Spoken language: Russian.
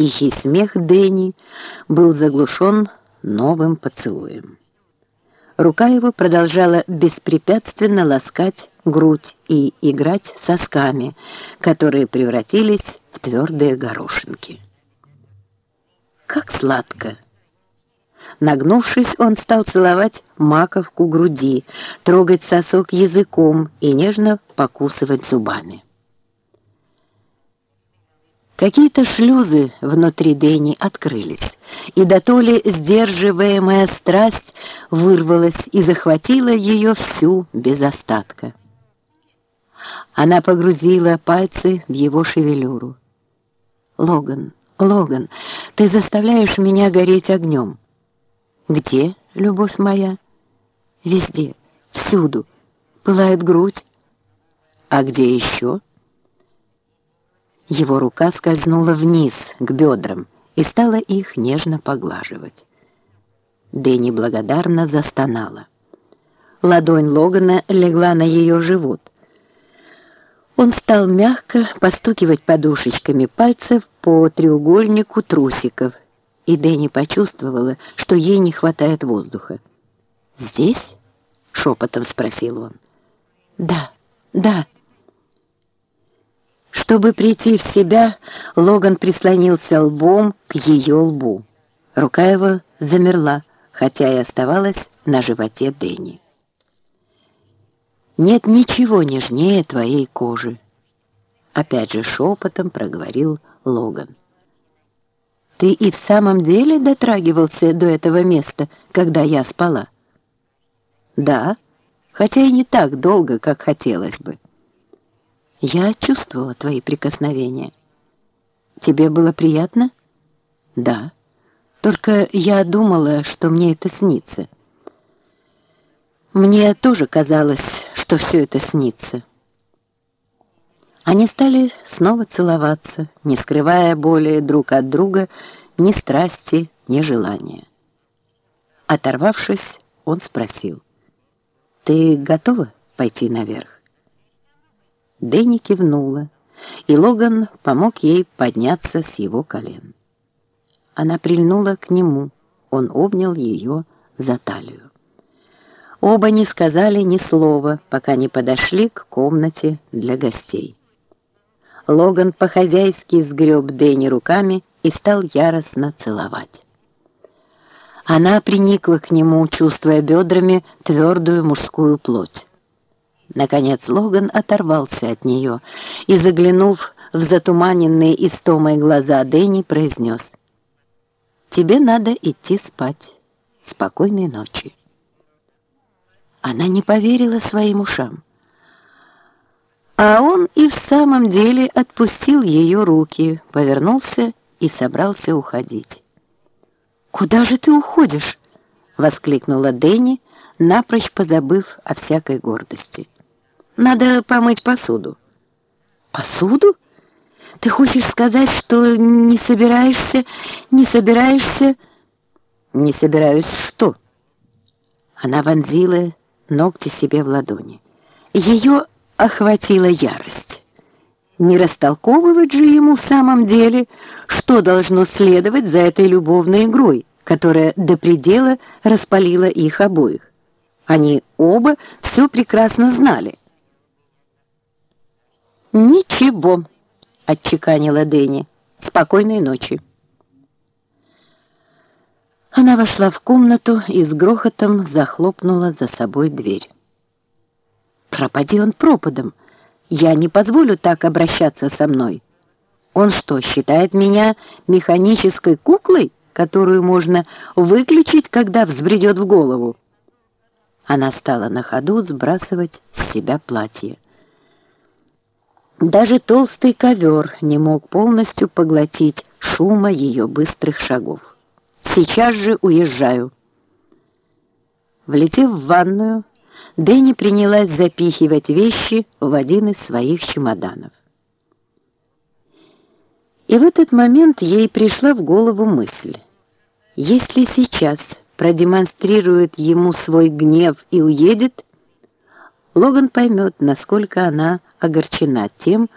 Тихий смех Дэнни был заглушен новым поцелуем. Рука его продолжала беспрепятственно ласкать грудь и играть сосками, которые превратились в твердые горошинки. Как сладко! Нагнувшись, он стал целовать маковку груди, трогать сосок языком и нежно покусывать зубами. Какие-то шлюзы внутри Дэни открылись, и дотоле сдерживаемая страсть вырвалась и захватила ее всю без остатка. Она погрузила пальцы в его шевелюру. «Логан, Логан, ты заставляешь меня гореть огнем». «Где, любовь моя?» «Везде, всюду. Пылает грудь». «А где еще?» Его рука скользнула вниз, к бедрам, и стала их нежно поглаживать. Дэнни благодарно застонала. Ладонь Логана легла на ее живот. Он стал мягко постукивать подушечками пальцев по треугольнику трусиков, и Дэнни почувствовала, что ей не хватает воздуха. «Здесь?» — шепотом спросил он. «Да, да». Чтобы прийти в себя, Логан прислонился лбом к ее лбу. Рука его замерла, хотя и оставалась на животе Дэнни. «Нет ничего нежнее твоей кожи», — опять же шепотом проговорил Логан. «Ты и в самом деле дотрагивался до этого места, когда я спала?» «Да, хотя и не так долго, как хотелось бы». Я чувствовала твои прикосновения. Тебе было приятно? Да. Только я думала, что мне это снится. Мне тоже казалось, что все это снится. Они стали снова целоваться, не скрывая более друг от друга ни страсти, ни желания. Оторвавшись, он спросил, «Ты готова пойти наверх?» Дэнни кивнула, и Логан помог ей подняться с его колен. Она прильнула к нему, он обнял ее за талию. Оба не сказали ни слова, пока не подошли к комнате для гостей. Логан по-хозяйски сгреб Дэнни руками и стал яростно целовать. Она приникла к нему, чувствуя бедрами твердую мужскую плоть. Наконец Логан оторвался от нее и, заглянув в затуманенные истомой глаза Дэнни, произнес «Тебе надо идти спать. Спокойной ночи». Она не поверила своим ушам. А он и в самом деле отпустил ее руки, повернулся и собрался уходить. «Куда же ты уходишь?» — воскликнула Дэнни, напрочь позабыв о всякой гордости. Надо помыть посуду». «Посуду? Ты хочешь сказать, что не собираешься, не собираешься...» «Не собираюсь что?» Она вонзила ногти себе в ладони. Ее охватила ярость. Не растолковывать же ему в самом деле, что должно следовать за этой любовной игрой, которая до предела распалила их обоих. Они оба все прекрасно знали. «Ничего», — отчеканила Дэнни. «Спокойной ночи». Она вошла в комнату и с грохотом захлопнула за собой дверь. «Пропади он пропадом! Я не позволю так обращаться со мной. Он что, считает меня механической куклой, которую можно выключить, когда взбредет в голову?» Она стала на ходу сбрасывать с себя платье. Даже толстый ковер не мог полностью поглотить шума ее быстрых шагов. «Сейчас же уезжаю». Влетев в ванную, Дэнни принялась запихивать вещи в один из своих чемоданов. И в этот момент ей пришла в голову мысль. Если сейчас продемонстрирует ему свой гнев и уедет, Логан поймет, насколько она огорчена тем,